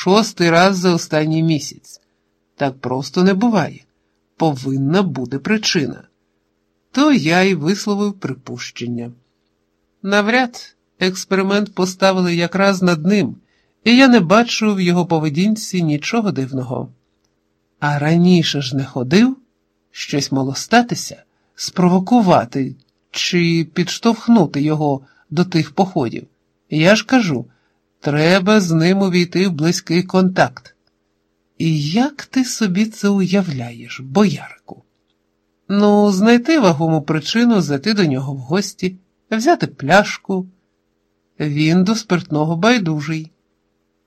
шостий раз за останній місяць. Так просто не буває. Повинна бути причина. То я й висловив припущення. Навряд експеримент поставили якраз над ним, і я не бачу в його поведінці нічого дивного. А раніше ж не ходив щось могло статися, спровокувати чи підштовхнути його до тих походів. Я ж кажу, треба з ним увійти в близький контакт. І як ти собі це уявляєш, боярику? Ну, знайти вагому причину зайти до нього в гості, взяти пляшку. Він до спиртного байдужий,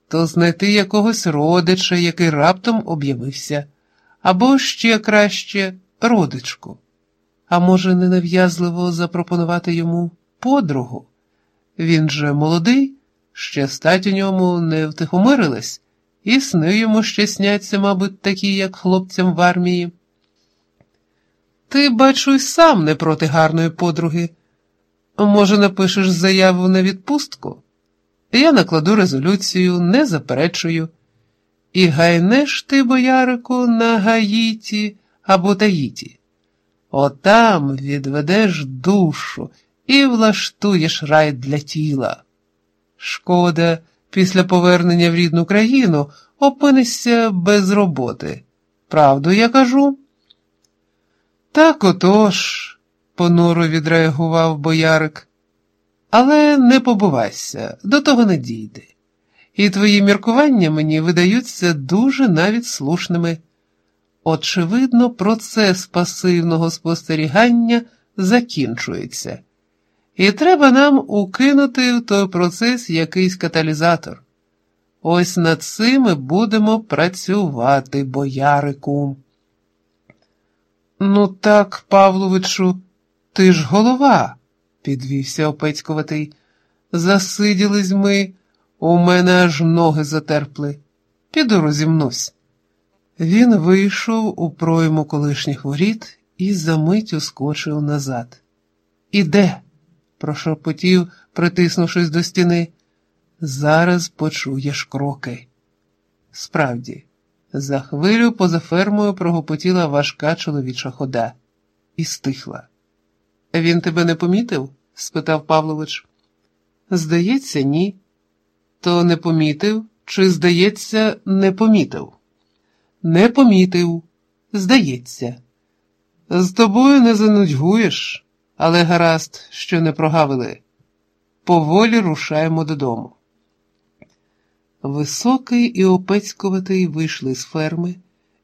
то знайти якогось родича, який раптом об'явився, або ще краще родичку. А може, ненав'язливо запропонувати йому подругу? Він же молодий, ще стать у ньому не втихомирилась, і сни йому ще сняться, мабуть, такі, як хлопцям в армії. Ти, бачу, й сам не проти гарної подруги. Може, напишеш заяву на відпустку? Я накладу резолюцію, не заперечую. І гайнеш ти, боярику, на Гаїті або Таїті. Отам відведеш душу і влаштуєш рай для тіла. Шкода, після повернення в рідну країну опинишся без роботи. Правду я кажу? Так отож, понуро відреагував боярик. Але не побувайся, до того не дійде. І твої міркування мені видаються дуже навіть слушними. Очевидно, процес пасивного спостерігання закінчується, і треба нам укинути в той процес якийсь каталізатор. Ось над цим ми будемо працювати, боярику. Ну так, Павловичу, ти ж голова, підвівся опецькуватий. Засиділись ми, у мене аж ноги затерпли. Піду розімнусь. Він вийшов у пройму колишніх воріт і за мить ускочив назад. Іде, прошепотів, притиснувшись до стіни. Зараз почуєш кроки. Справді, за хвилю поза фермою прогопотіла важка чоловіча хода і стихла. Він тебе не помітив? спитав Павлович. Здається, ні. То не помітив, чи, здається, не помітив? Не помітив, здається. З тобою не занудьгуєш, але гаразд, що не прогавили. Поволі рушаємо додому. Високий і опецькуватий вийшли з ферми,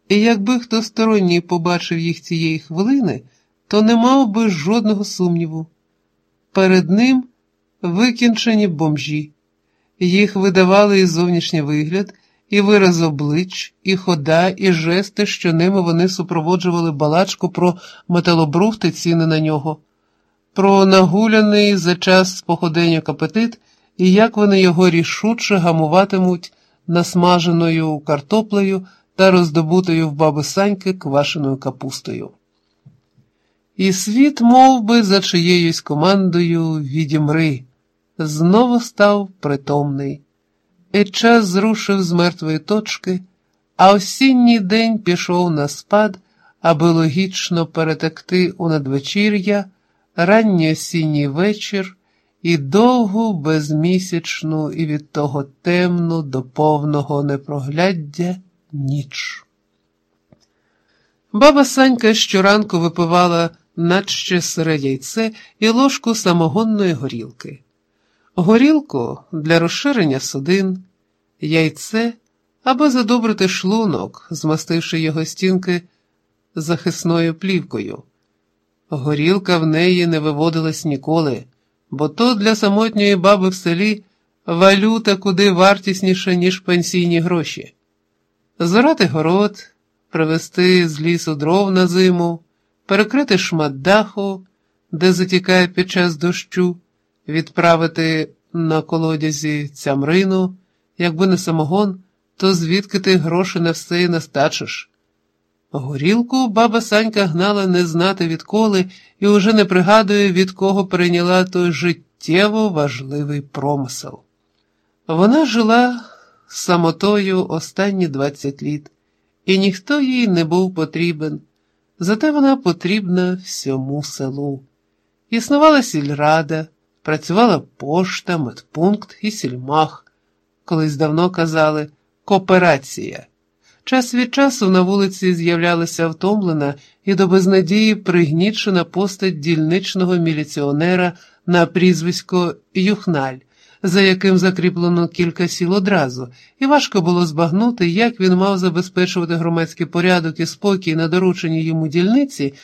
і якби хто сторонній побачив їх цієї хвилини, то не мав би жодного сумніву. Перед ним викінчені бомжі, їх видавали і зовнішній вигляд і вираз облич, і хода, і жести, що ними вони супроводжували балачку про металобрухт і ціни на нього, про нагуляний за час походення апетит і як вони його рішуче гамуватимуть насмаженою картоплею та роздобутою в баби Саньки квашеною капустою. І світ, мов би, за чиєюсь командою відімри, знову став притомний. І час зрушив з мертвої точки, а осінній день пішов на спад, аби логічно перетекти у надвечір'я, ранній осінній вечір і довгу безмісячну і від того темну до повного непрогляддя ніч. Баба Санька щоранку випивала наче сире яйце і ложку самогонної горілки горілку для розширення судин, яйце або задобрити шлунок, змастивши його стінки захисною плівкою. Горілка в неї не виводилась ніколи, бо то для самотньої баби в селі валюта куди вартісніша, ніж пенсійні гроші. Зорати город, привезти з лісу дров на зиму, перекрити шмат даху, де затікає під час дощу відправити на колодязі цямрину, якби не самогон, то звідки ти гроші на все і настачиш? Горілку баба Санька гнала не знати відколи і уже не пригадує, від кого прийняла той життєво важливий промисел. Вона жила самотою останні 20 літ, і ніхто їй не був потрібен, зате вона потрібна всьому селу. Існувала сільрада, працювала пошта, медпункт і сільмах. Колись давно казали кооперація. Час від часу на вулиці з'являлася втомлена і до безнадії пригнічена постать дільничного міліціонера на прізвисько Юхналь, за яким закріплено кілька сіл одразу, і важко було збагнути, як він мав забезпечувати громадський порядок і спокій на дорученій йому дільниці.